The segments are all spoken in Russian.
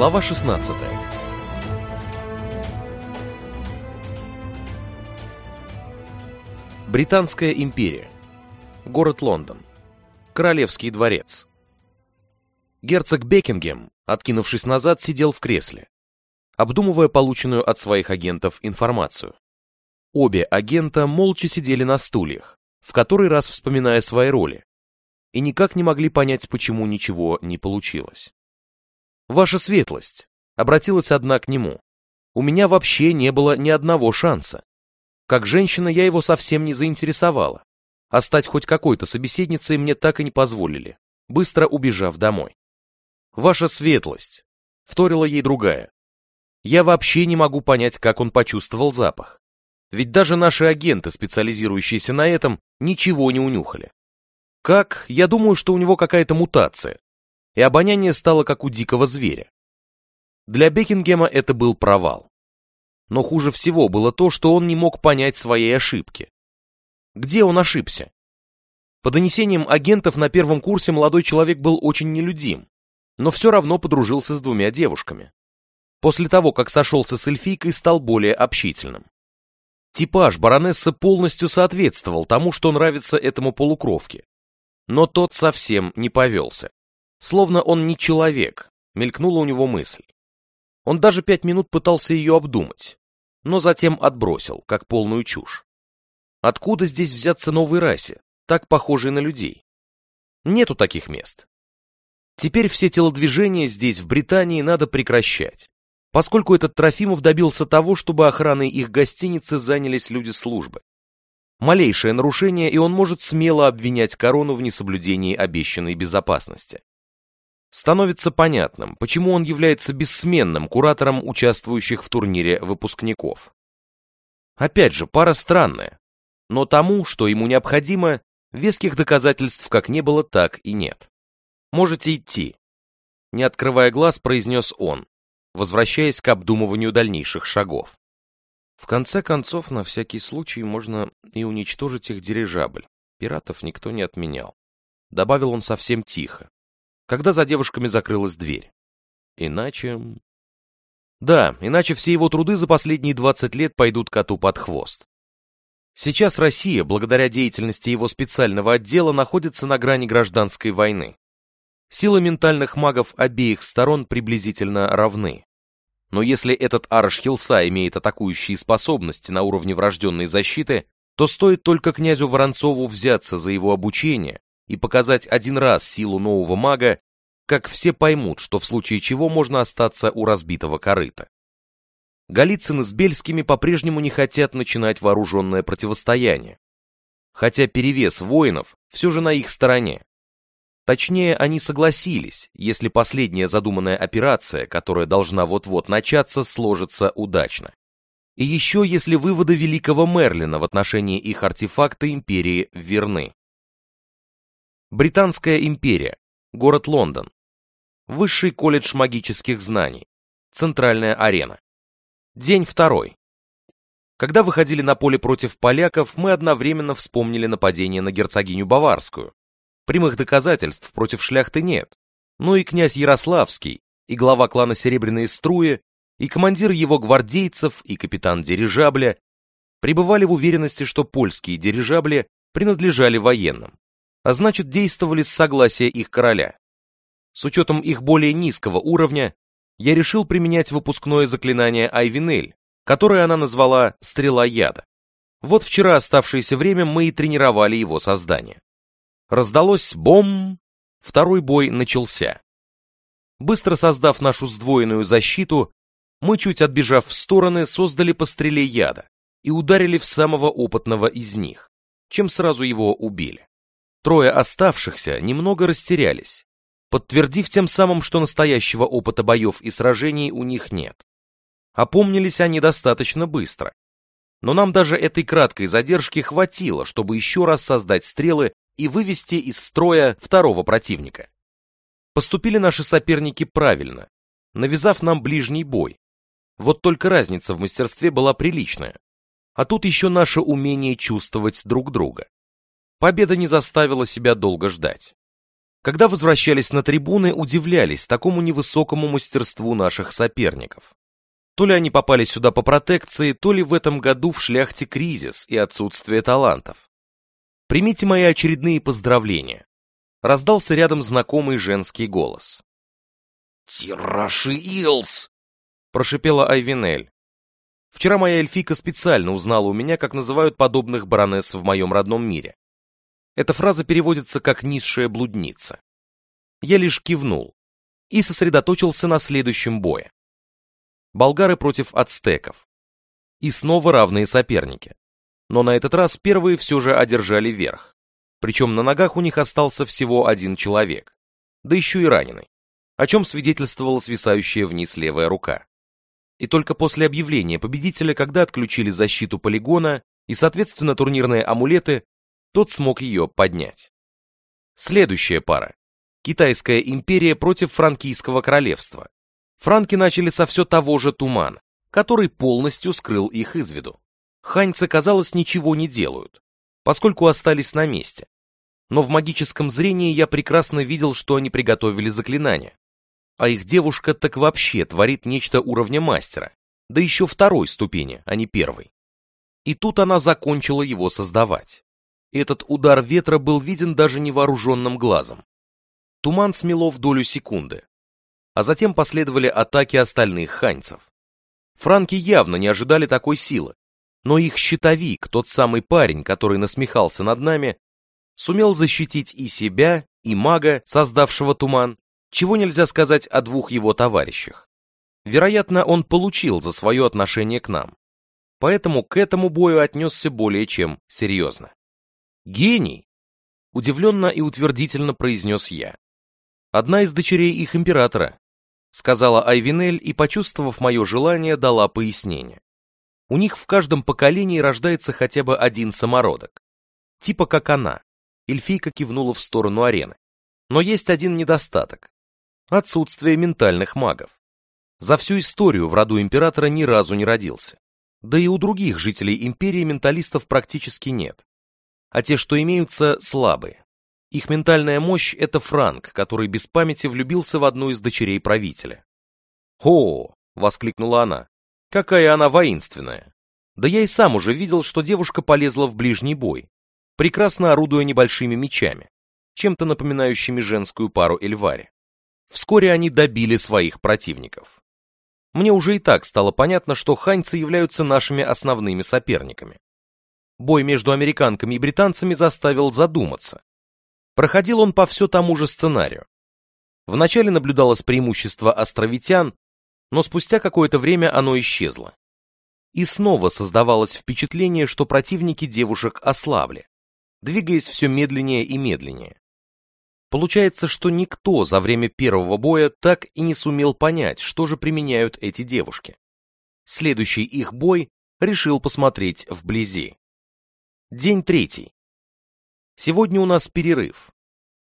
Глава 16 Британская империя. Город Лондон. Королевский дворец. Герцог Бекингем, откинувшись назад, сидел в кресле, обдумывая полученную от своих агентов информацию. Обе агента молча сидели на стульях, в который раз вспоминая свои роли, и никак не могли понять, почему ничего не получилось. «Ваша светлость», — обратилась одна к нему, — «у меня вообще не было ни одного шанса. Как женщина я его совсем не заинтересовала, а стать хоть какой-то собеседницей мне так и не позволили, быстро убежав домой». «Ваша светлость», — вторила ей другая, — «я вообще не могу понять, как он почувствовал запах. Ведь даже наши агенты, специализирующиеся на этом, ничего не унюхали. Как? Я думаю, что у него какая-то мутация и обоняние стало как у дикого зверя. Для Бекингема это был провал. Но хуже всего было то, что он не мог понять своей ошибки. Где он ошибся? По донесениям агентов на первом курсе молодой человек был очень нелюдим, но все равно подружился с двумя девушками. После того, как сошелся с эльфийкой, стал более общительным. Типаж баронессы полностью соответствовал тому, что нравится этому полукровке, но тот совсем не повелся. Словно он не человек, мелькнула у него мысль. Он даже пять минут пытался ее обдумать, но затем отбросил, как полную чушь. Откуда здесь взяться новой расе, так похожей на людей? Нету таких мест. Теперь все телодвижения здесь, в Британии, надо прекращать, поскольку этот Трофимов добился того, чтобы охраной их гостиницы занялись люди службы. Малейшее нарушение, и он может смело обвинять корону в несоблюдении обещанной безопасности становится понятным, почему он является бессменным куратором участвующих в турнире выпускников. Опять же, пара странная, но тому, что ему необходимо, веских доказательств как не было, так и нет. Можете идти. Не открывая глаз, произнес он, возвращаясь к обдумыванию дальнейших шагов. В конце концов, на всякий случай можно и уничтожить их дирижабль. Пиратов никто не отменял. Добавил он совсем тихо, когда за девушками закрылась дверь. Иначе... Да, иначе все его труды за последние 20 лет пойдут коту под хвост. Сейчас Россия, благодаря деятельности его специального отдела, находится на грани гражданской войны. Силы ментальных магов обеих сторон приблизительно равны. Но если этот Арашхилса имеет атакующие способности на уровне врожденной защиты, то стоит только князю Воронцову взяться за его обучение, и показать один раз силу нового мага, как все поймут, что в случае чего можно остаться у разбитого корыта. Голицын с Бельскими по-прежнему не хотят начинать вооруженное противостояние, хотя перевес воинов все же на их стороне. Точнее, они согласились, если последняя задуманная операция, которая должна вот-вот начаться, сложится удачно. И еще если выводы великого Мерлина в отношении их артефакта империи верны. Британская империя, город Лондон, Высший колледж магических знаний, Центральная арена. День второй. Когда выходили на поле против поляков, мы одновременно вспомнили нападение на герцогиню Баварскую. Прямых доказательств против шляхты нет, но и князь Ярославский, и глава клана Серебряные Струи, и командир его гвардейцев, и капитан дирижабля пребывали в уверенности, что польские дирижабли принадлежали военным а значит действовали с согласия их короля. С учетом их более низкого уровня, я решил применять выпускное заклинание Айвинель, которое она назвала «Стрела яда». Вот вчера оставшееся время мы и тренировали его создание. Раздалось бом, второй бой начался. Быстро создав нашу сдвоенную защиту, мы, чуть отбежав в стороны, создали по стреле яда и ударили в самого опытного из них, чем сразу его убили. Трое оставшихся немного растерялись, подтвердив тем самым, что настоящего опыта боев и сражений у них нет. Опомнились они достаточно быстро. Но нам даже этой краткой задержки хватило, чтобы еще раз создать стрелы и вывести из строя второго противника. Поступили наши соперники правильно, навязав нам ближний бой. Вот только разница в мастерстве была приличная. А тут еще наше умение чувствовать друг друга. Победа не заставила себя долго ждать. Когда возвращались на трибуны, удивлялись такому невысокому мастерству наших соперников. То ли они попали сюда по протекции, то ли в этом году в шляхте кризис и отсутствие талантов. Примите мои очередные поздравления. Раздался рядом знакомый женский голос. «Тираши Илс!» — прошипела Айвинель. Вчера моя эльфика специально узнала у меня, как называют подобных баронесс в моем родном мире. Эта фраза переводится как «низшая блудница». Я лишь кивнул и сосредоточился на следующем бое. Болгары против ацтеков. И снова равные соперники. Но на этот раз первые все же одержали верх. Причем на ногах у них остался всего один человек, да еще и раненый, о чем свидетельствовала свисающая вниз левая рука. И только после объявления победителя, когда отключили защиту полигона и, соответственно, турнирные амулеты, тот смог ее поднять. Следующая пара. Китайская империя против франкийского королевства. Франки начали со все того же тумана, который полностью скрыл их из виду. Ханьцы, казалось, ничего не делают, поскольку остались на месте. Но в магическом зрении я прекрасно видел, что они приготовили заклинание. А их девушка так вообще творит нечто уровня мастера, да еще второй ступени, а не первой. И тут она закончила его создавать. Этот удар ветра был виден даже невооруженным глазом. Туман смело в долю секунды. А затем последовали атаки остальных ханьцев. Франки явно не ожидали такой силы, но их щитовик, тот самый парень, который насмехался над нами, сумел защитить и себя, и мага, создавшего туман, чего нельзя сказать о двух его товарищах. Вероятно, он получил за свое отношение к нам. Поэтому к этому бою отнесся более чем серьезно. «Гений!» — удивленно и утвердительно произнес я. «Одна из дочерей их императора», — сказала Айвинель и, почувствовав мое желание, дала пояснение. «У них в каждом поколении рождается хотя бы один самородок. Типа как она». Эльфийка кивнула в сторону арены. «Но есть один недостаток. Отсутствие ментальных магов. За всю историю в роду императора ни разу не родился. Да и у других жителей империи менталистов практически нет а те, что имеются, слабы. Их ментальная мощь – это Франк, который без памяти влюбился в одну из дочерей правителя. Хо! – воскликнула она. «Какая она воинственная!» Да я и сам уже видел, что девушка полезла в ближний бой, прекрасно орудуя небольшими мечами, чем-то напоминающими женскую пару Эльвари. Вскоре они добили своих противников. Мне уже и так стало понятно, что ханьцы являются нашими основными соперниками бой между американками и британцами заставил задуматься. Проходил он по все тому же сценарию. Вначале наблюдалось преимущество островитян, но спустя какое-то время оно исчезло. И снова создавалось впечатление, что противники девушек ослабли, двигаясь все медленнее и медленнее. Получается, что никто за время первого боя так и не сумел понять, что же применяют эти девушки. Следующий их бой решил посмотреть вблизи. День третий. Сегодня у нас перерыв,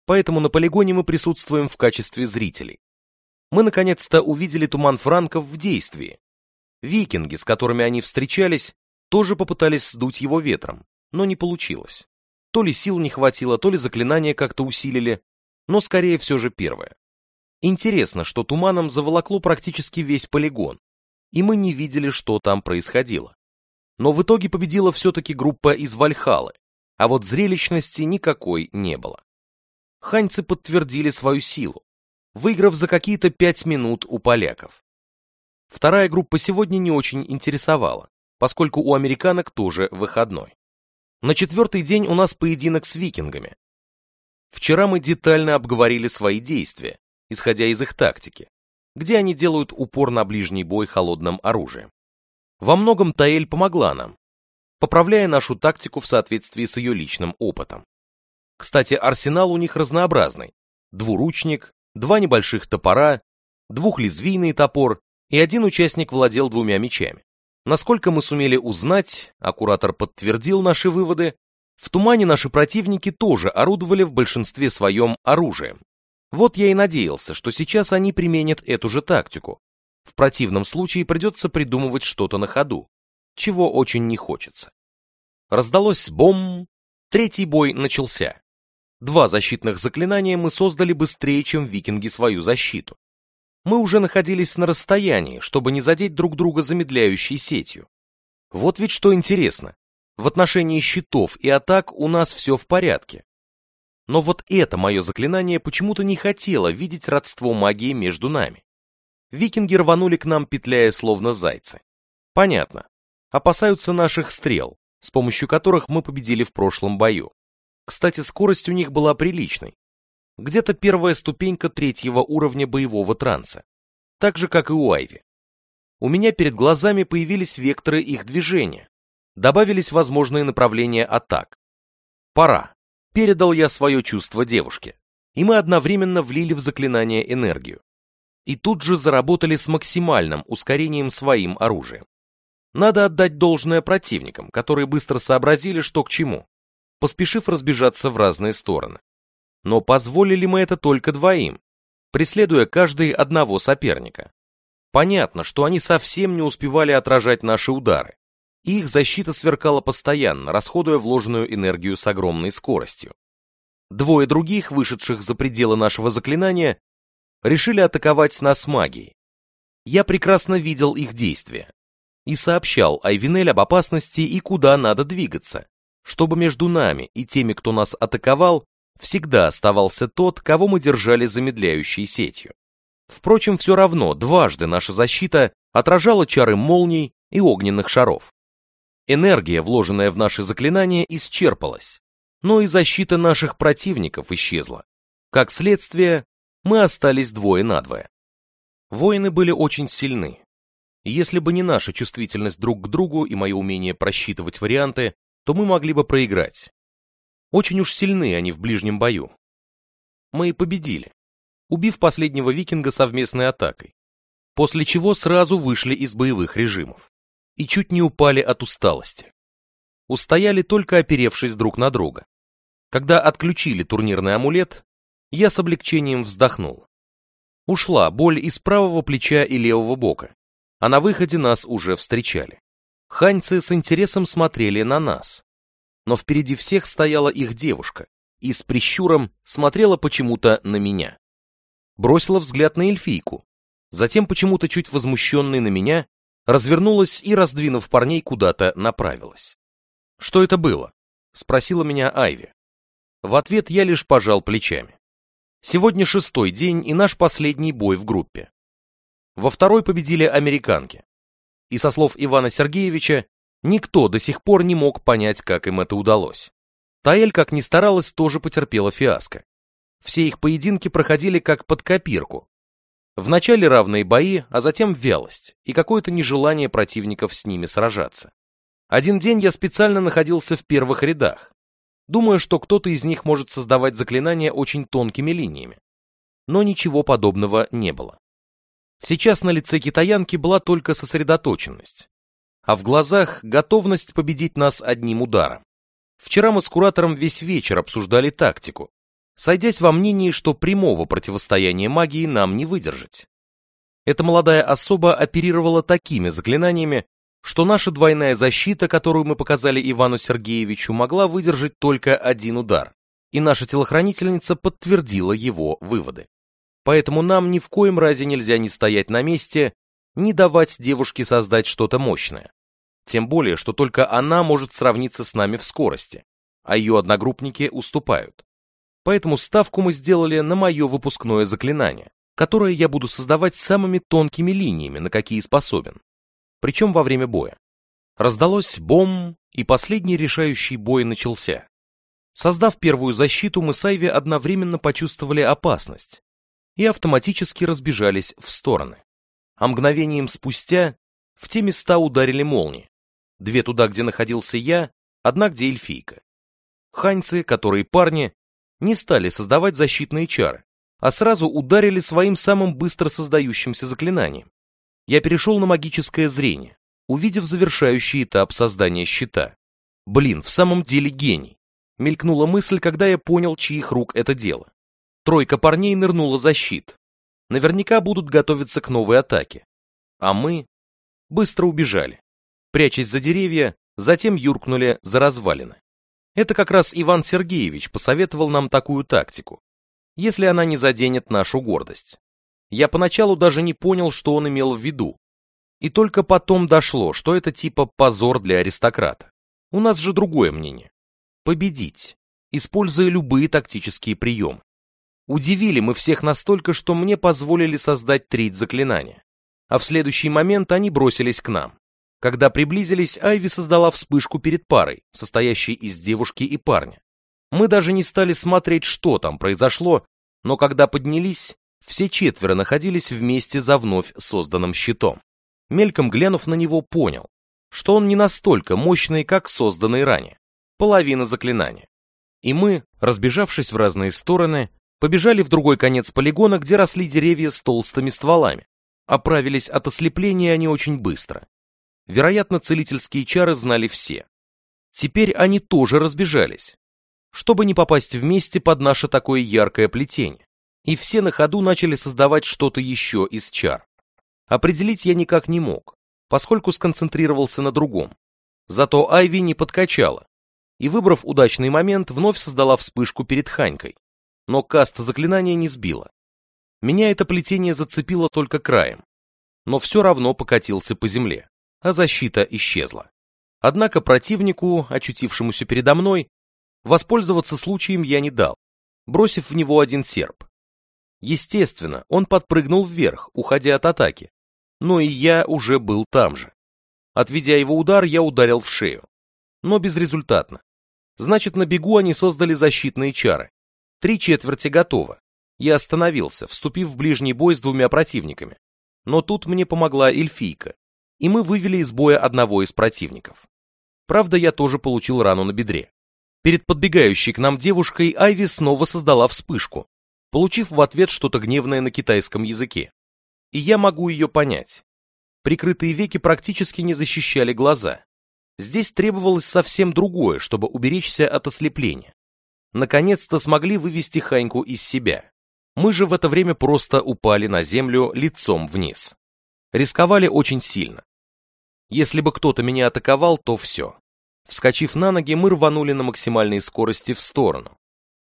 поэтому на полигоне мы присутствуем в качестве зрителей. Мы наконец-то увидели туман франков в действии. Викинги, с которыми они встречались, тоже попытались сдуть его ветром, но не получилось. То ли сил не хватило, то ли заклинания как-то усилили, но скорее все же первое. Интересно, что туманом заволокло практически весь полигон, и мы не видели, что там происходило но в итоге победила все-таки группа из Вальхалы, а вот зрелищности никакой не было. Ханьцы подтвердили свою силу, выиграв за какие-то пять минут у поляков. Вторая группа сегодня не очень интересовала, поскольку у американок тоже выходной. На четвертый день у нас поединок с викингами. Вчера мы детально обговорили свои действия, исходя из их тактики, где они делают упор на ближний бой холодным оружием. Во многом Таэль помогла нам, поправляя нашу тактику в соответствии с ее личным опытом. Кстати, арсенал у них разнообразный. Двуручник, два небольших топора, двухлезвийный топор и один участник владел двумя мечами. Насколько мы сумели узнать, а куратор подтвердил наши выводы, в тумане наши противники тоже орудовали в большинстве своем оружием. Вот я и надеялся, что сейчас они применят эту же тактику, в противном случае придется придумывать что-то на ходу, чего очень не хочется. Раздалось бом, третий бой начался. Два защитных заклинания мы создали быстрее, чем викинги свою защиту. Мы уже находились на расстоянии, чтобы не задеть друг друга замедляющей сетью. Вот ведь что интересно. В отношении щитов и атак у нас все в порядке. Но вот это мое заклинание почему-то не хотело видеть родство магии между нами викинги рванули к нам, петляя словно зайцы. Понятно. Опасаются наших стрел, с помощью которых мы победили в прошлом бою. Кстати, скорость у них была приличной. Где-то первая ступенька третьего уровня боевого транса. Так же, как и у Айви. У меня перед глазами появились векторы их движения. Добавились возможные направления атак. Пора. Передал я свое чувство девушке. И мы одновременно влили в заклинание энергию и тут же заработали с максимальным ускорением своим оружием. Надо отдать должное противникам, которые быстро сообразили, что к чему, поспешив разбежаться в разные стороны. Но позволили мы это только двоим, преследуя каждый одного соперника. Понятно, что они совсем не успевали отражать наши удары. Их защита сверкала постоянно, расходуя вложенную энергию с огромной скоростью. Двое других, вышедших за пределы нашего заклинания, решили атаковать нас магией. Я прекрасно видел их действия и сообщал Айвенель об опасности и куда надо двигаться, чтобы между нами и теми, кто нас атаковал, всегда оставался тот, кого мы держали замедляющей сетью. Впрочем, все равно дважды наша защита отражала чары молний и огненных шаров. Энергия, вложенная в наши заклинания, исчерпалась, но и защита наших противников исчезла. Как следствие, мы остались двое надвое. Воины были очень сильны. Если бы не наша чувствительность друг к другу и мое умение просчитывать варианты, то мы могли бы проиграть. Очень уж сильны они в ближнем бою. Мы и победили, убив последнего викинга совместной атакой, после чего сразу вышли из боевых режимов и чуть не упали от усталости. Устояли только оперевшись друг на друга. Когда отключили турнирный амулет, я с облегчением вздохнул. Ушла боль из правого плеча и левого бока, а на выходе нас уже встречали. Ханьцы с интересом смотрели на нас. Но впереди всех стояла их девушка и с прищуром смотрела почему-то на меня. Бросила взгляд на эльфийку, затем почему-то чуть возмущенный на меня, развернулась и, раздвинув парней, куда-то направилась. «Что это было?» — спросила меня Айви. В ответ я лишь пожал плечами. Сегодня шестой день и наш последний бой в группе. Во второй победили американки. И со слов Ивана Сергеевича, никто до сих пор не мог понять, как им это удалось. Таэль, как ни старалась, тоже потерпела фиаско. Все их поединки проходили как под копирку. Вначале равные бои, а затем вялость и какое-то нежелание противников с ними сражаться. Один день я специально находился в первых рядах, думая, что кто-то из них может создавать заклинания очень тонкими линиями. Но ничего подобного не было. Сейчас на лице китаянки была только сосредоточенность, а в глазах готовность победить нас одним ударом. Вчера мы с куратором весь вечер обсуждали тактику, сойдясь во мнении, что прямого противостояния магии нам не выдержать. Эта молодая особа оперировала такими заклинаниями, что наша двойная защита, которую мы показали Ивану Сергеевичу, могла выдержать только один удар, и наша телохранительница подтвердила его выводы. Поэтому нам ни в коем разе нельзя не стоять на месте, не давать девушке создать что-то мощное. Тем более, что только она может сравниться с нами в скорости, а ее одногруппники уступают. Поэтому ставку мы сделали на мое выпускное заклинание, которое я буду создавать самыми тонкими линиями, на какие способен причем во время боя. Раздалось бом, и последний решающий бой начался. Создав первую защиту, мы с Айви одновременно почувствовали опасность и автоматически разбежались в стороны. А мгновением спустя в те места ударили молнии. Две туда, где находился я, одна где эльфийка. Ханьцы, которые парни, не стали создавать защитные чары, а сразу ударили своим самым быстро создающимся заклинанием я перешел на магическое зрение, увидев завершающий этап создания щита. Блин, в самом деле гений. Мелькнула мысль, когда я понял, чьих рук это дело. Тройка парней нырнула за щит. Наверняка будут готовиться к новой атаке. А мы быстро убежали. Прячась за деревья, затем юркнули за развалины. Это как раз Иван Сергеевич посоветовал нам такую тактику, если она не заденет нашу гордость. Я поначалу даже не понял, что он имел в виду. И только потом дошло, что это типа позор для аристократа. У нас же другое мнение. Победить, используя любые тактические приемы. Удивили мы всех настолько, что мне позволили создать треть заклинания. А в следующий момент они бросились к нам. Когда приблизились, Айви создала вспышку перед парой, состоящей из девушки и парня. Мы даже не стали смотреть, что там произошло, но когда поднялись, все четверо находились вместе за вновь созданным щитом. Мельком глянув на него, понял, что он не настолько мощный, как созданный ранее. Половина заклинания. И мы, разбежавшись в разные стороны, побежали в другой конец полигона, где росли деревья с толстыми стволами. Оправились от ослепления они очень быстро. Вероятно, целительские чары знали все. Теперь они тоже разбежались, чтобы не попасть вместе под наше такое яркое плетение и все на ходу начали создавать что-то еще из чар. Определить я никак не мог, поскольку сконцентрировался на другом. Зато Айви не подкачала, и, выбрав удачный момент, вновь создала вспышку перед Ханькой. Но каст заклинания не сбила. Меня это плетение зацепило только краем, но все равно покатился по земле, а защита исчезла. Однако противнику, очутившемуся передо мной, воспользоваться случаем я не дал, бросив в него один серп. Естественно, он подпрыгнул вверх, уходя от атаки. Но и я уже был там же. Отведя его удар, я ударил в шею. Но безрезультатно. Значит, на бегу они создали защитные чары. Три четверти готово. Я остановился, вступив в ближний бой с двумя противниками. Но тут мне помогла эльфийка, и мы вывели из боя одного из противников. Правда, я тоже получил рану на бедре. Перед подбегающей к нам девушкой Айви снова создала вспышку, получив в ответ что-то гневное на китайском языке. И я могу ее понять. Прикрытые веки практически не защищали глаза. Здесь требовалось совсем другое, чтобы уберечься от ослепления. Наконец-то смогли вывести Ханьку из себя. Мы же в это время просто упали на землю лицом вниз. Рисковали очень сильно. Если бы кто-то меня атаковал, то все. Вскочив на ноги, мы рванули на максимальной скорости в сторону.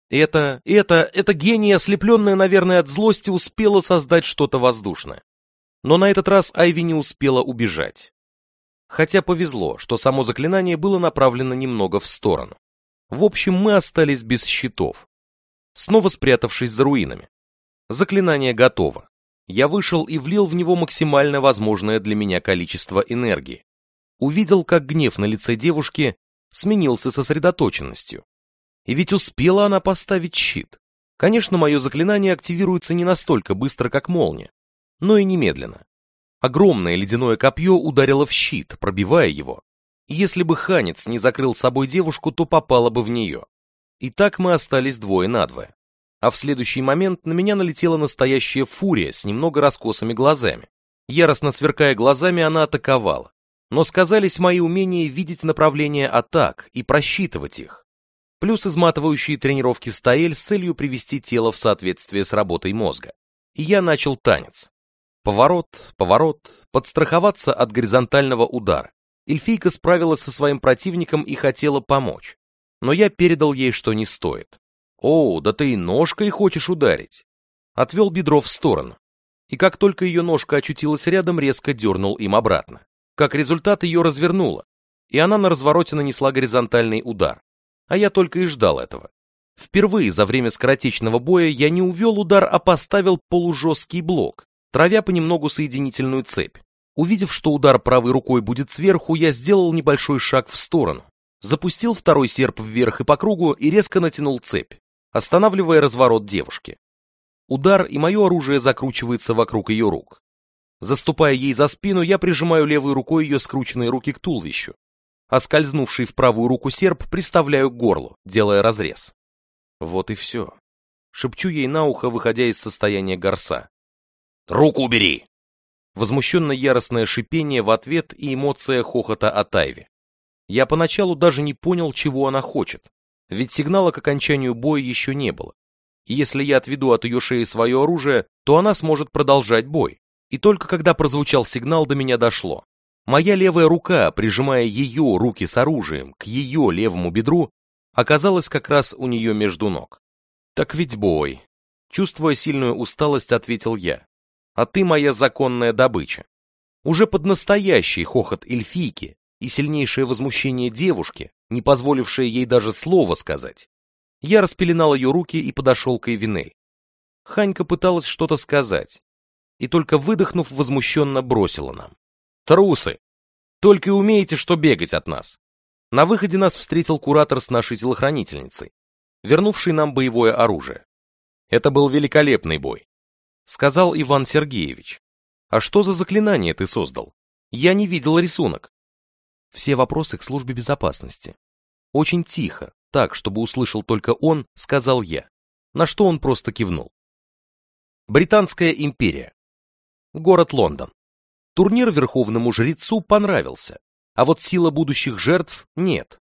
Это, это, это гений, ослепленный, наверное, от злости, успела создать что-то воздушное. Но на этот раз Айви не успела убежать. Хотя повезло, что само заклинание было направлено немного в сторону. В общем, мы остались без щитов, снова спрятавшись за руинами. Заклинание готово. Я вышел и влил в него максимально возможное для меня количество энергии. Увидел, как гнев на лице девушки сменился сосредоточенностью, и ведь успела она поставить щит. Конечно, мое заклинание активируется не настолько быстро, как молния, но и немедленно. Огромное ледяное копье ударило в щит, пробивая его. И если бы Ханец не закрыл собой девушку, то попало бы в нее. И так мы остались двое надвое. А в следующий момент на меня налетела настоящая фурия с немного раскосыми глазами. Яростно сверкая глазами, она атаковала. Но сказались мои умения видеть направление атак и просчитывать их плюс изматывающие тренировки стоэль с целью привести тело в соответствие с работой мозга. И я начал танец. Поворот, поворот, подстраховаться от горизонтального удара. Эльфийка справилась со своим противником и хотела помочь. Но я передал ей, что не стоит. «О, да ты и ножкой хочешь ударить!» Отвел бедро в сторону. И как только ее ножка очутилась рядом, резко дернул им обратно. Как результат, ее развернуло, и она на развороте нанесла горизонтальный удар а я только и ждал этого. Впервые за время скоротечного боя я не увел удар, а поставил полужесткий блок, травя понемногу соединительную цепь. Увидев, что удар правой рукой будет сверху, я сделал небольшой шаг в сторону. Запустил второй серп вверх и по кругу и резко натянул цепь, останавливая разворот девушки. Удар, и мое оружие закручивается вокруг ее рук. Заступая ей за спину, я прижимаю левой рукой ее скрученные руки к туловищу, а скользнувший в правую руку серп приставляю к горлу, делая разрез. Вот и все. Шепчу ей на ухо, выходя из состояния горса. «Руку убери!» Возмущенно-яростное шипение в ответ и эмоция хохота от Айви. Я поначалу даже не понял, чего она хочет, ведь сигнала к окончанию боя еще не было. И если я отведу от ее шеи свое оружие, то она сможет продолжать бой. И только когда прозвучал сигнал, до меня дошло. Моя левая рука, прижимая ее руки с оружием к ее левому бедру, оказалась как раз у нее между ног. «Так ведь бой!» Чувствуя сильную усталость, ответил я. «А ты моя законная добыча». Уже под настоящий хохот эльфийки и сильнейшее возмущение девушки, не позволившее ей даже слова сказать, я распеленал ее руки и подошел к Эвинель. Ханька пыталась что-то сказать, и только выдохнув, возмущенно бросила нам. Трусы! Только и умеете, что бегать от нас. На выходе нас встретил куратор с нашей телохранительницей, вернувший нам боевое оружие. Это был великолепный бой, сказал Иван Сергеевич. А что за заклинание ты создал? Я не видел рисунок. Все вопросы к службе безопасности. Очень тихо, так, чтобы услышал только он, сказал я, на что он просто кивнул. Британская империя. Город Лондон. Турнир верховному жрецу понравился, а вот сила будущих жертв нет.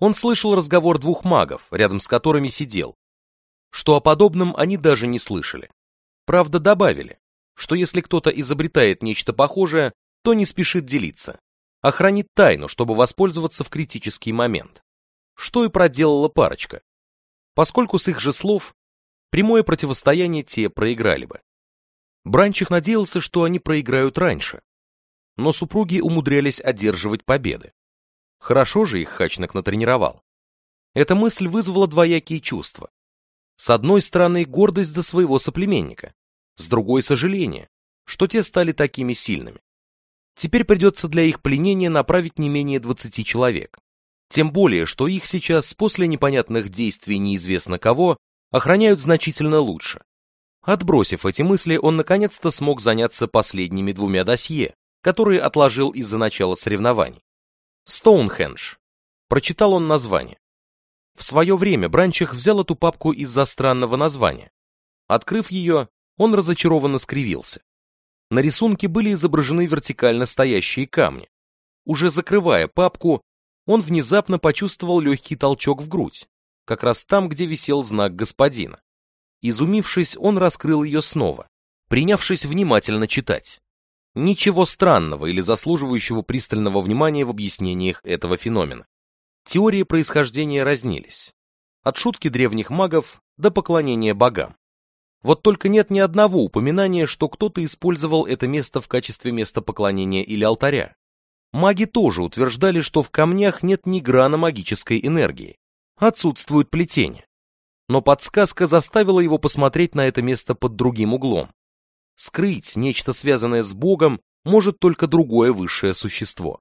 Он слышал разговор двух магов, рядом с которыми сидел, что о подобном они даже не слышали. Правда, добавили, что если кто-то изобретает нечто похожее, то не спешит делиться, а хранит тайну, чтобы воспользоваться в критический момент. Что и проделала парочка. Поскольку с их же слов прямое противостояние те проиграли бы. Бранчих надеялся, что они проиграют раньше, но супруги умудрялись одерживать победы. Хорошо же их Хачнак натренировал. Эта мысль вызвала двоякие чувства. С одной стороны, гордость за своего соплеменника, с другой — сожаление, что те стали такими сильными. Теперь придется для их пленения направить не менее 20 человек. Тем более, что их сейчас, после непонятных действий неизвестно кого, охраняют значительно лучше. Отбросив эти мысли, он наконец-то смог заняться последними двумя досье, которые отложил из-за начала соревнований. «Стоунхендж». Прочитал он название. В свое время Бранчих взял эту папку из-за странного названия. Открыв ее, он разочарованно скривился. На рисунке были изображены вертикально стоящие камни. Уже закрывая папку, он внезапно почувствовал легкий толчок в грудь, как раз там, где висел знак господина. Изумившись, он раскрыл ее снова, принявшись внимательно читать. Ничего странного или заслуживающего пристального внимания в объяснениях этого феномена. Теории происхождения разнились. От шутки древних магов до поклонения богам. Вот только нет ни одного упоминания, что кто-то использовал это место в качестве места поклонения или алтаря. Маги тоже утверждали, что в камнях нет ни грана магической энергии. Отсутствует плетение но подсказка заставила его посмотреть на это место под другим углом. Скрыть нечто связанное с Богом может только другое высшее существо.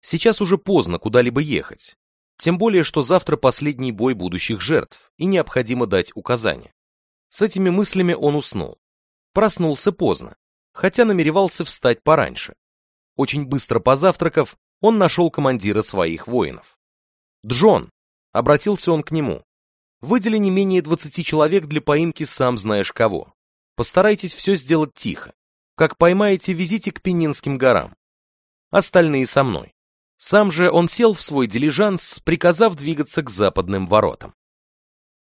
Сейчас уже поздно куда-либо ехать, тем более, что завтра последний бой будущих жертв, и необходимо дать указания. С этими мыслями он уснул. Проснулся поздно, хотя намеревался встать пораньше. Очень быстро позавтракав, он нашел командира своих воинов. «Джон!» — обратился он к нему. Выдели не менее 20 человек для поимки сам знаешь кого. Постарайтесь все сделать тихо. Как поймаете, везите к Пенинским горам. Остальные со мной. Сам же он сел в свой дилижанс, приказав двигаться к западным воротам.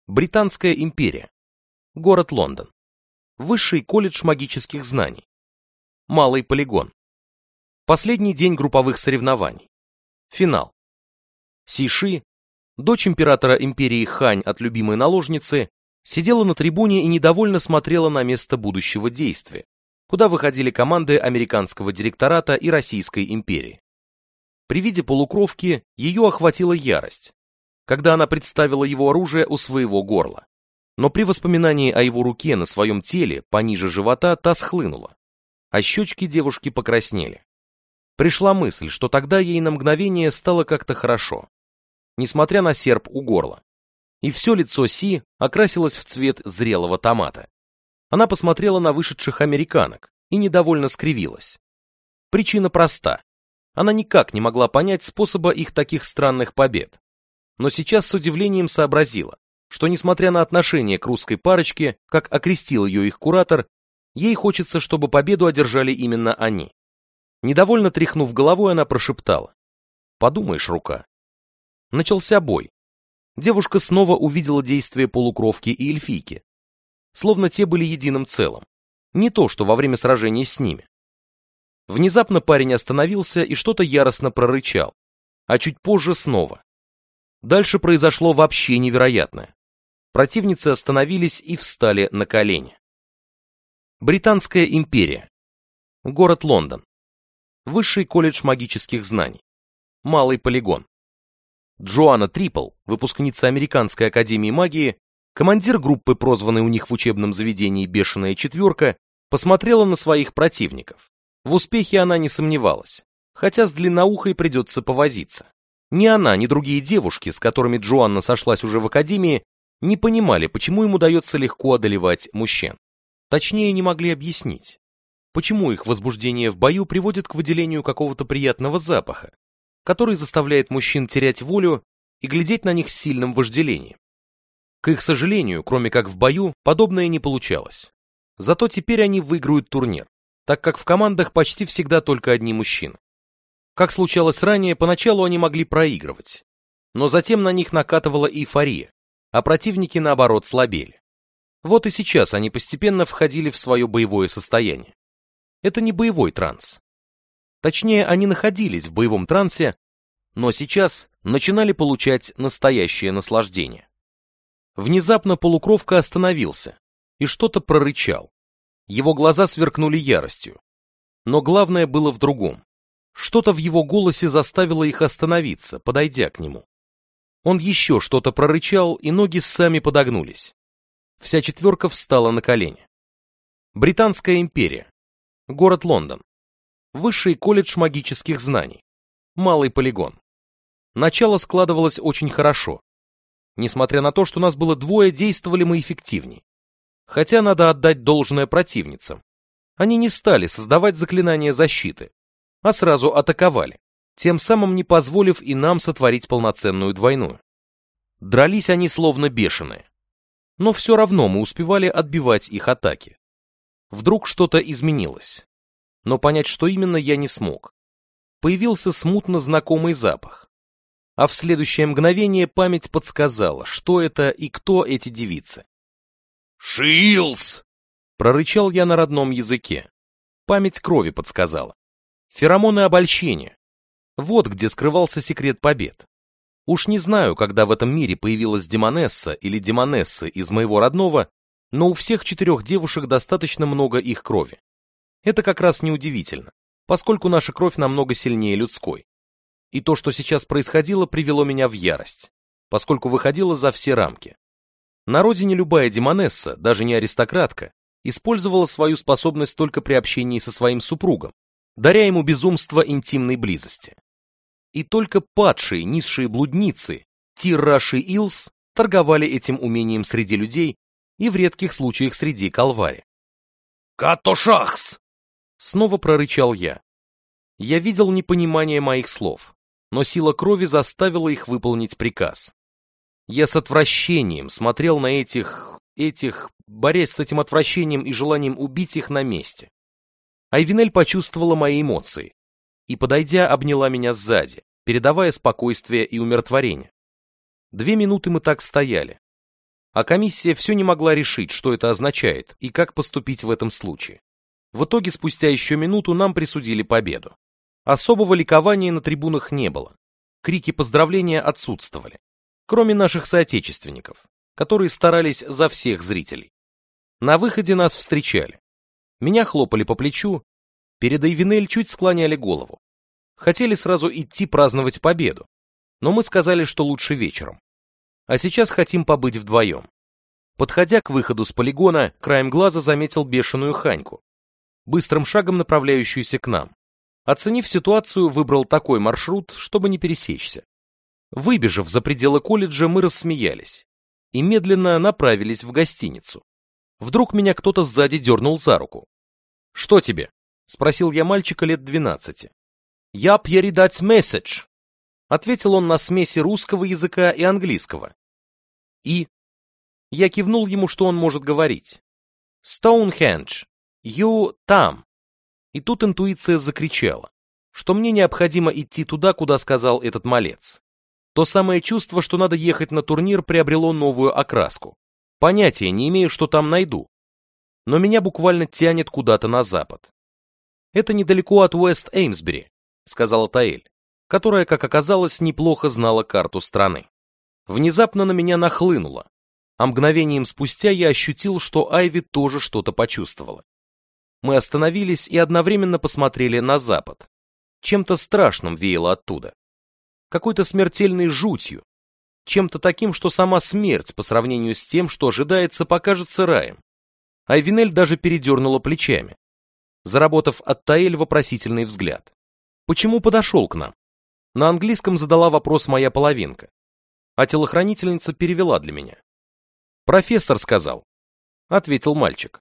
Британская империя. Город Лондон. Высший колледж магических знаний. Малый полигон. Последний день групповых соревнований. Финал. Сиши Дочь императора империи Хань от любимой наложницы сидела на трибуне и недовольно смотрела на место будущего действия, куда выходили команды американского директората и Российской империи. При виде полукровки ее охватила ярость, когда она представила его оружие у своего горла. Но при воспоминании о его руке на своем теле, пониже живота, та схлынула, а щечки девушки покраснели. Пришла мысль, что тогда ей на мгновение стало как-то хорошо, несмотря на серп у горла. И все лицо Си окрасилось в цвет зрелого томата. Она посмотрела на вышедших американок и недовольно скривилась. Причина проста. Она никак не могла понять способа их таких странных побед. Но сейчас с удивлением сообразила, что несмотря на отношение к русской парочке, как окрестил ее их куратор, ей хочется, чтобы победу одержали именно они. Недовольно тряхнув головой, она прошептала. «Подумаешь, рука, Начался бой. Девушка снова увидела действие полукровки и эльфийки. Словно те были единым целым. Не то, что во время сражения с ними. Внезапно парень остановился и что-то яростно прорычал. А чуть позже снова. Дальше произошло вообще невероятное. Противницы остановились и встали на колени. Британская империя. Город Лондон. Высший колледж магических знаний. Малый полигон. Джоанна Трипл, выпускница Американской академии магии, командир группы, прозванной у них в учебном заведении «Бешеная четверка», посмотрела на своих противников. В успехе она не сомневалась, хотя с длинноухой придется повозиться. Ни она, ни другие девушки, с которыми Джоанна сошлась уже в академии, не понимали, почему им удается легко одолевать мужчин. Точнее, не могли объяснить, почему их возбуждение в бою приводит к выделению какого-то приятного запаха, который заставляет мужчин терять волю и глядеть на них с сильным вожделением. К их сожалению, кроме как в бою, подобное не получалось. Зато теперь они выиграют турнир, так как в командах почти всегда только одни мужчины. Как случалось ранее, поначалу они могли проигрывать, но затем на них накатывала эйфория, а противники, наоборот, слабели. Вот и сейчас они постепенно входили в свое боевое состояние. Это не боевой транс, Точнее, они находились в боевом трансе, но сейчас начинали получать настоящее наслаждение. Внезапно полукровка остановился и что-то прорычал. Его глаза сверкнули яростью. Но главное было в другом. Что-то в его голосе заставило их остановиться, подойдя к нему. Он еще что-то прорычал, и ноги сами подогнулись. Вся четверка встала на колени. Британская империя. Город Лондон. Высший колледж магических знаний. Малый полигон. Начало складывалось очень хорошо. Несмотря на то, что нас было двое, действовали мы эффективней. Хотя надо отдать должное противницам. Они не стали создавать заклинания защиты, а сразу атаковали, тем самым не позволив и нам сотворить полноценную двойную. Дрались они словно бешеные. Но все равно мы успевали отбивать их атаки. Вдруг что-то изменилось но понять, что именно, я не смог. Появился смутно знакомый запах. А в следующее мгновение память подсказала, что это и кто эти девицы. «Шиилс!» — прорычал я на родном языке. Память крови подсказала. Феромоны обольщения. Вот где скрывался секрет побед. Уж не знаю, когда в этом мире появилась демонесса или демонессы из моего родного, но у всех четырех девушек достаточно много их крови. Это как раз неудивительно, поскольку наша кровь намного сильнее людской. И то, что сейчас происходило, привело меня в ярость, поскольку выходило за все рамки. На родине любая демонесса, даже не аристократка, использовала свою способность только при общении со своим супругом, даря ему безумство интимной близости. И только падшие, низшие блудницы, Тирраши Илс, торговали этим умением среди людей и в редких случаях среди колвари. «Катошахс!» Снова прорычал я. Я видел непонимание моих слов, но сила крови заставила их выполнить приказ. Я с отвращением смотрел на этих... этих... борясь с этим отвращением и желанием убить их на месте. Айвинель почувствовала мои эмоции и, подойдя, обняла меня сзади, передавая спокойствие и умиротворение. Две минуты мы так стояли, а комиссия все не могла решить, что это означает и как поступить в этом случае. В итоге, спустя еще минуту, нам присудили победу. Особого ликования на трибунах не было. Крики поздравления отсутствовали. Кроме наших соотечественников, которые старались за всех зрителей. На выходе нас встречали. Меня хлопали по плечу, перед Эйвенель чуть склоняли голову. Хотели сразу идти праздновать победу, но мы сказали, что лучше вечером. А сейчас хотим побыть вдвоем. Подходя к выходу с полигона, краем глаза заметил бешеную Ханьку, быстрым шагом направляющуюся к нам. Оценив ситуацию, выбрал такой маршрут, чтобы не пересечься. Выбежав за пределы колледжа, мы рассмеялись и медленно направились в гостиницу. Вдруг меня кто-то сзади дернул за руку. «Что тебе?» — спросил я мальчика лет двенадцати. «Я передать месседж», — ответил он на смеси русского языка и английского. «И?» Я кивнул ему, что он может говорить. «Стоунхендж», Ю там. И тут интуиция закричала, что мне необходимо идти туда, куда сказал этот малец. То самое чувство, что надо ехать на турнир, приобрело новую окраску. Понятия не имею, что там найду. Но меня буквально тянет куда-то на запад. Это недалеко от Уэст-Эймсбери, сказала Таэль, которая, как оказалось, неплохо знала карту страны. Внезапно на меня нахлынуло, а мгновением спустя я ощутил, что Айви тоже что-то почувствовала мы остановились и одновременно посмотрели на запад. Чем-то страшным веяло оттуда. Какой-то смертельной жутью. Чем-то таким, что сама смерть по сравнению с тем, что ожидается, покажется раем. Айвинель даже передернула плечами, заработав от Таэль вопросительный взгляд. «Почему подошел к нам?» На английском задала вопрос моя половинка, а телохранительница перевела для меня. «Профессор сказал», — ответил мальчик.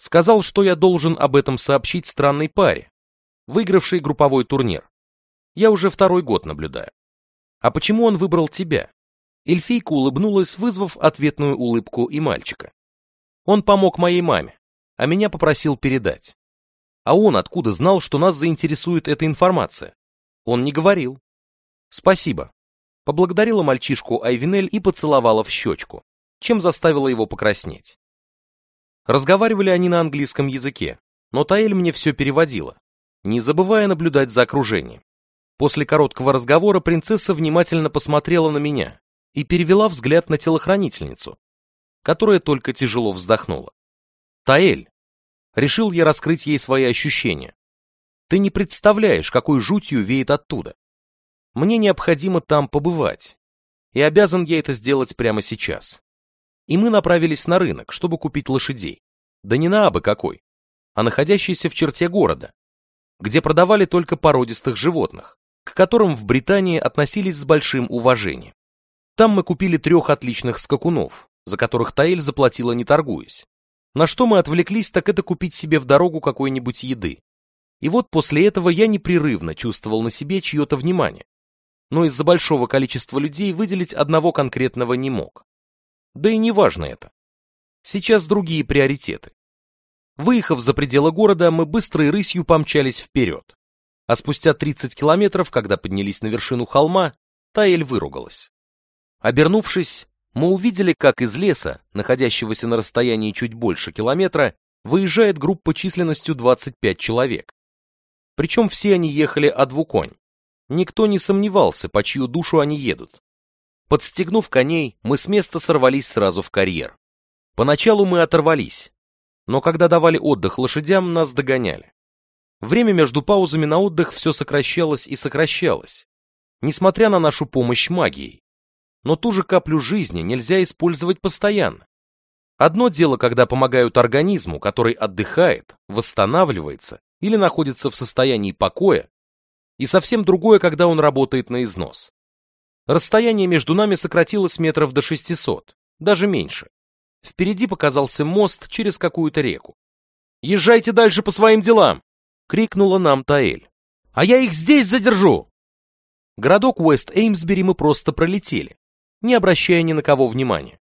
Сказал, что я должен об этом сообщить странной паре, выигравшей групповой турнир. Я уже второй год наблюдаю. А почему он выбрал тебя? Эльфийка улыбнулась, вызвав ответную улыбку и мальчика. Он помог моей маме, а меня попросил передать. А он откуда знал, что нас заинтересует эта информация? Он не говорил. Спасибо. Поблагодарила мальчишку Айвинель и поцеловала в щечку, чем заставила его покраснеть. Разговаривали они на английском языке, но Таэль мне все переводила, не забывая наблюдать за окружением. После короткого разговора принцесса внимательно посмотрела на меня и перевела взгляд на телохранительницу, которая только тяжело вздохнула. «Таэль!» Решил я раскрыть ей свои ощущения. «Ты не представляешь, какой жутью веет оттуда. Мне необходимо там побывать, и обязан я это сделать прямо сейчас и мы направились на рынок, чтобы купить лошадей. Да не на абы какой, а находящийся в черте города, где продавали только породистых животных, к которым в Британии относились с большим уважением. Там мы купили трех отличных скакунов, за которых Таэль заплатила не торгуясь. На что мы отвлеклись, так это купить себе в дорогу какой-нибудь еды. И вот после этого я непрерывно чувствовал на себе чье-то внимание, но из-за большого количества людей выделить одного конкретного не мог. Да и не важно это. Сейчас другие приоритеты. Выехав за пределы города, мы быстрой рысью помчались вперед. А спустя 30 километров, когда поднялись на вершину холма, Таэль выругалась. Обернувшись, мы увидели, как из леса, находящегося на расстоянии чуть больше километра, выезжает группа численностью 25 человек. Причем все они ехали о двуконь. Никто не сомневался, по чью душу они едут. Подстегнув коней, мы с места сорвались сразу в карьер. Поначалу мы оторвались, но когда давали отдых лошадям, нас догоняли. Время между паузами на отдых все сокращалось и сокращалось, несмотря на нашу помощь магией. Но ту же каплю жизни нельзя использовать постоянно. Одно дело, когда помогают организму, который отдыхает, восстанавливается или находится в состоянии покоя, и совсем другое, когда он работает на износ. Расстояние между нами сократилось метров до 600, даже меньше. Впереди показался мост через какую-то реку. «Езжайте дальше по своим делам!» — крикнула нам Таэль. «А я их здесь задержу!» Городок Уэст-Эймсбери мы просто пролетели, не обращая ни на кого внимания.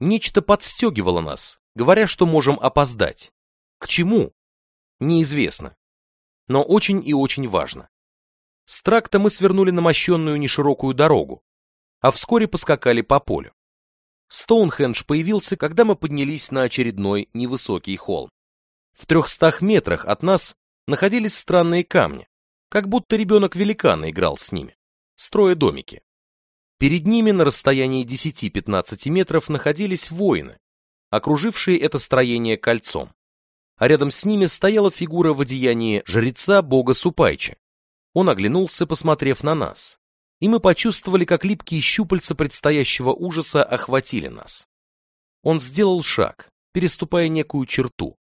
Нечто подстегивало нас, говоря, что можем опоздать. К чему? Неизвестно. Но очень и очень важно. С тракта мы свернули на мощенную неширокую дорогу, а вскоре поскакали по полю. Стоунхендж появился, когда мы поднялись на очередной невысокий холм. В трехстах метрах от нас находились странные камни, как будто ребенок-великана играл с ними, строя домики. Перед ними на расстоянии 10-15 метров находились воины, окружившие это строение кольцом. А рядом с ними стояла фигура в одеянии жреца бога Супайча, он оглянулся, посмотрев на нас, и мы почувствовали, как липкие щупальца предстоящего ужаса охватили нас. Он сделал шаг, переступая некую черту,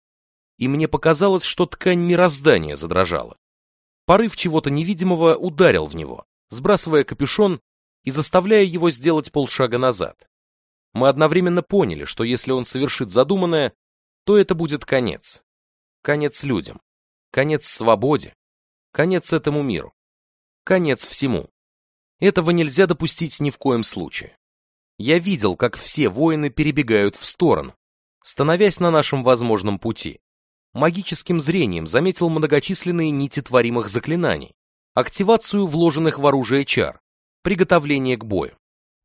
и мне показалось, что ткань мироздания задрожала. Порыв чего-то невидимого ударил в него, сбрасывая капюшон и заставляя его сделать полшага назад. Мы одновременно поняли, что если он совершит задуманное, то это будет конец. Конец людям. Конец свободе. Конец этому миру. Конец всему. Этого нельзя допустить ни в коем случае. Я видел, как все воины перебегают в сторону, становясь на нашем возможном пути. Магическим зрением заметил многочисленные нити творимых заклинаний, активацию вложенных в оружие чар, приготовление к бою.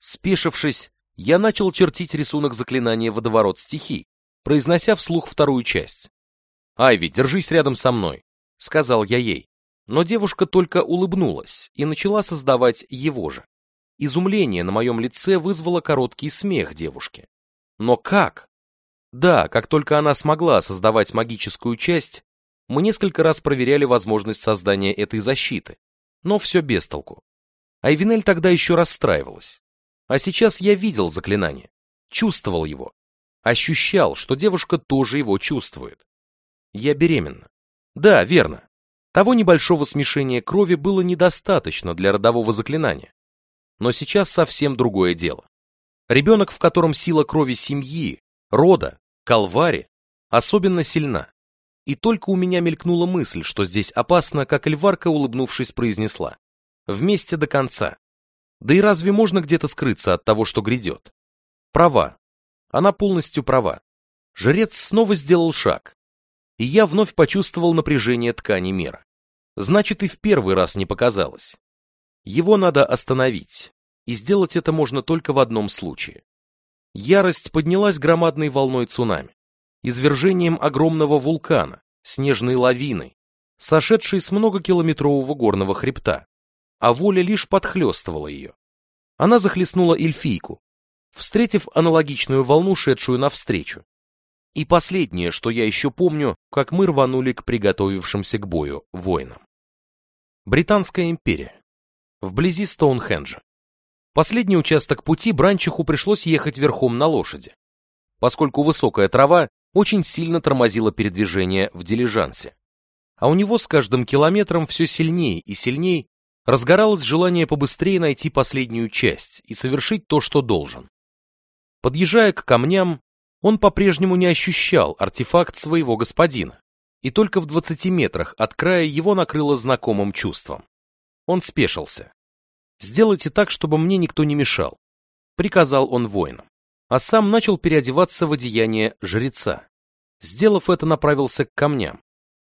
Спешившись, я начал чертить рисунок заклинания «Водоворот стихий», произнося вслух вторую часть. «Айви, держись рядом со мной», — сказал я ей. Но девушка только улыбнулась и начала создавать его же. Изумление на моем лице вызвало короткий смех девушки. Но как? Да, как только она смогла создавать магическую часть, мы несколько раз проверяли возможность создания этой защиты, но все без толку. Айвинель тогда еще расстраивалась. А сейчас я видел заклинание, чувствовал его, ощущал, что девушка тоже его чувствует. Я беременна. Да, верно. Того небольшого смешения крови было недостаточно для родового заклинания. Но сейчас совсем другое дело. Ребенок, в котором сила крови семьи, рода, колвари, особенно сильна. И только у меня мелькнула мысль, что здесь опасно, как Эльварка, улыбнувшись, произнесла. Вместе до конца. Да и разве можно где-то скрыться от того, что грядет? Права. Она полностью права. Жрец снова сделал шаг, и я вновь почувствовал напряжение ткани мира. Значит, и в первый раз не показалось. Его надо остановить, и сделать это можно только в одном случае. Ярость поднялась громадной волной цунами, извержением огромного вулкана, снежной лавиной, сошедшей с многокилометрового горного хребта, а воля лишь подхлестывала ее. Она захлестнула эльфийку, встретив аналогичную волну, шедшую навстречу, и последнее, что я еще помню, как мы рванули к приготовившимся к бою воинам. Британская империя. Вблизи Стоунхенджа. Последний участок пути Бранчиху пришлось ехать верхом на лошади, поскольку высокая трава очень сильно тормозила передвижение в дилижансе. А у него с каждым километром все сильнее и сильнее разгоралось желание побыстрее найти последнюю часть и совершить то, что должен. Подъезжая к камням, он по-прежнему не ощущал артефакт своего господина, и только в 20 метрах от края его накрыло знакомым чувством. Он спешился. «Сделайте так, чтобы мне никто не мешал», — приказал он воинам, а сам начал переодеваться в одеяние жреца. Сделав это, направился к камням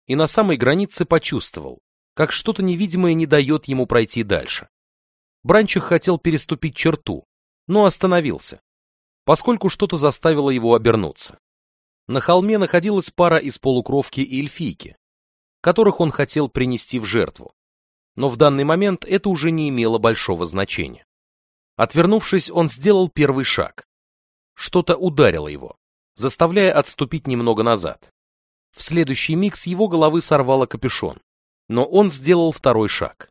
и на самой границе почувствовал, как что-то невидимое не дает ему пройти дальше. Бранчик хотел переступить черту, но остановился, поскольку что-то заставило его обернуться. На холме находилась пара из полукровки и эльфийки, которых он хотел принести в жертву. Но в данный момент это уже не имело большого значения. Отвернувшись, он сделал первый шаг. Что-то ударило его, заставляя отступить немного назад. В следующий миг с его головы сорвало капюшон, но он сделал второй шаг.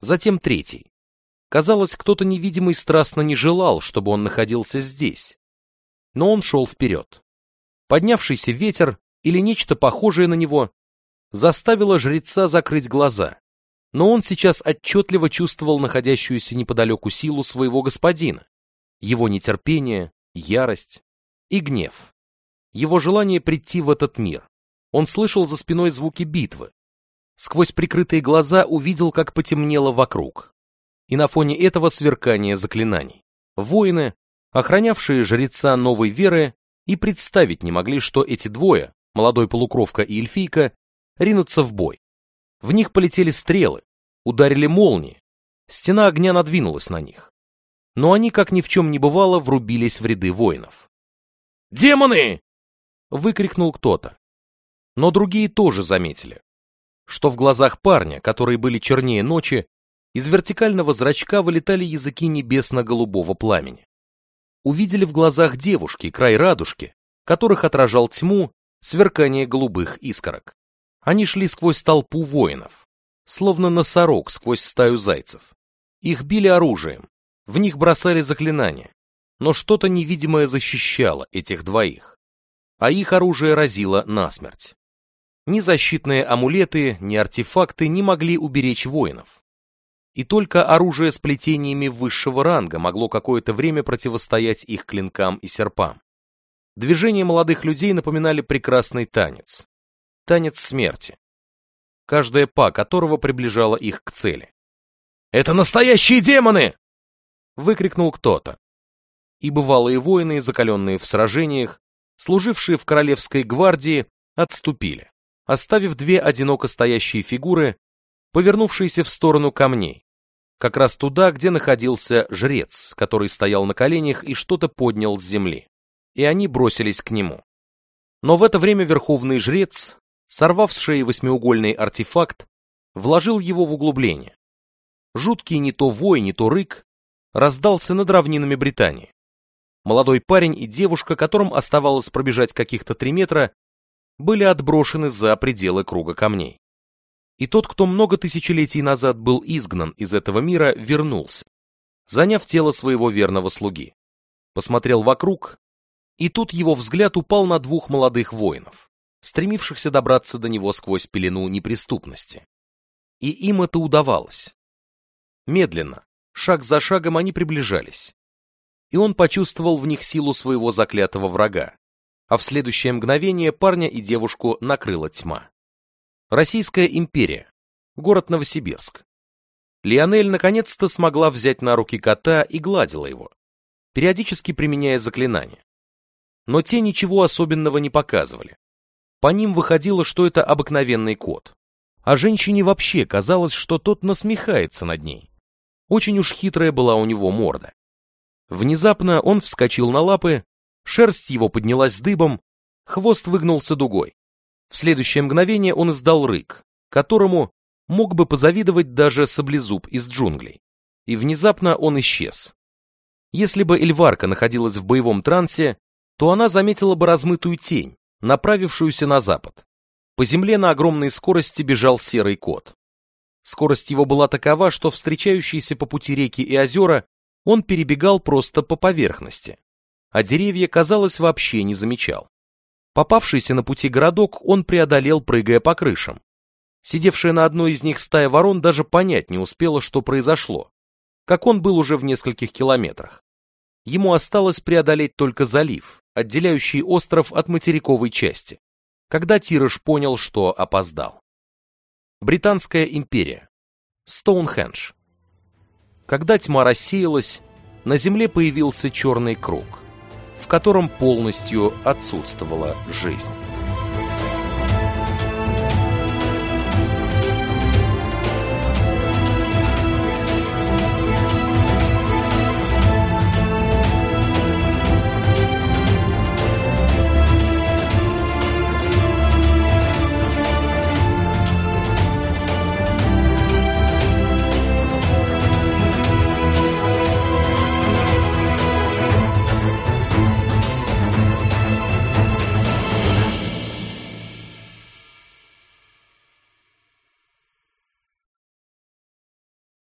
Затем третий, Казалось, кто-то невидимый страстно не желал, чтобы он находился здесь. Но он шел вперед. Поднявшийся ветер или нечто похожее на него заставило жреца закрыть глаза, но он сейчас отчетливо чувствовал находящуюся неподалеку силу своего господина, его нетерпение, ярость и гнев, его желание прийти в этот мир. Он слышал за спиной звуки битвы, сквозь прикрытые глаза увидел, как потемнело вокруг и на фоне этого сверкания заклинаний. Воины, охранявшие жреца новой веры, и представить не могли, что эти двое, молодой полукровка и эльфийка, ринутся в бой. В них полетели стрелы, ударили молнии, стена огня надвинулась на них. Но они, как ни в чем не бывало, врубились в ряды воинов. «Демоны!» — выкрикнул кто-то. Но другие тоже заметили, что в глазах парня, которые были чернее ночи, из вертикального зрачка вылетали языки небесно-голубого пламени. Увидели в глазах девушки край радужки, которых отражал тьму сверкание голубых искорок. Они шли сквозь толпу воинов, словно носорог сквозь стаю зайцев. Их били оружием, в них бросали заклинания, но что-то невидимое защищало этих двоих, а их оружие разило насмерть. Ни защитные амулеты, ни артефакты не могли уберечь воинов и только оружие с плетениями высшего ранга могло какое-то время противостоять их клинкам и серпам. Движения молодых людей напоминали прекрасный танец. Танец смерти. Каждая па которого приближала их к цели. «Это настоящие демоны!» выкрикнул кто-то. И бывалые воины, закаленные в сражениях, служившие в королевской гвардии, отступили, оставив две одиноко стоящие фигуры, повернувшиеся в сторону камней, как раз туда, где находился жрец, который стоял на коленях и что-то поднял с земли. И они бросились к нему. Но в это время верховный жрец, сорвав с шеи восьмиугольный артефакт, вложил его в углубление. Жуткий не то вой, не то рык раздался над равнинами Британии. Молодой парень и девушка, которым оставалось пробежать каких-то три метра, были отброшены за пределы круга камней. И тот, кто много тысячелетий назад был изгнан из этого мира, вернулся, заняв тело своего верного слуги. Посмотрел вокруг, и тут его взгляд упал на двух молодых воинов, стремившихся добраться до него сквозь пелену неприступности. И им это удавалось. Медленно, шаг за шагом они приближались. И он почувствовал в них силу своего заклятого врага, а в следующее мгновение парня и девушку накрыла тьма. Российская империя. Город Новосибирск. Леонель наконец-то смогла взять на руки кота и гладила его, периодически применяя заклинания. Но те ничего особенного не показывали. По ним выходило, что это обыкновенный кот. А женщине вообще казалось, что тот насмехается над ней. Очень уж хитрая была у него морда. Внезапно он вскочил на лапы, шерсть его поднялась дыбом, хвост выгнулся дугой. В следующее мгновение он издал рык, которому мог бы позавидовать даже саблезуб из джунглей. И внезапно он исчез. Если бы Эльварка находилась в боевом трансе, то она заметила бы размытую тень, направившуюся на запад. По земле на огромной скорости бежал серый кот. Скорость его была такова, что встречающиеся по пути реки и озера он перебегал просто по поверхности, а деревья, казалось, вообще не замечал. Попавшийся на пути городок он преодолел, прыгая по крышам. Сидевшая на одной из них стая ворон даже понять не успела, что произошло, как он был уже в нескольких километрах. Ему осталось преодолеть только залив, отделяющий остров от материковой части, когда Тирыш понял, что опоздал. Британская империя. Стоунхендж. Когда тьма рассеялась, на земле появился черный круг — в котором полностью отсутствовала жизнь.